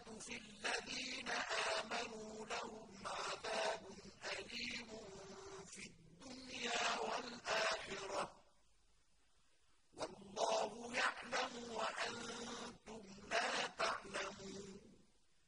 الْحَسَنَةُ فِي الَّذِينَ آمَنُوا لَهُمْ عَذَابٌ أَلِيمٌ فِي الدُّنْيَا وَالْآخِرَةِ ۗ وَاللَّهُ يَعْلَمُ وَأَنتُمْ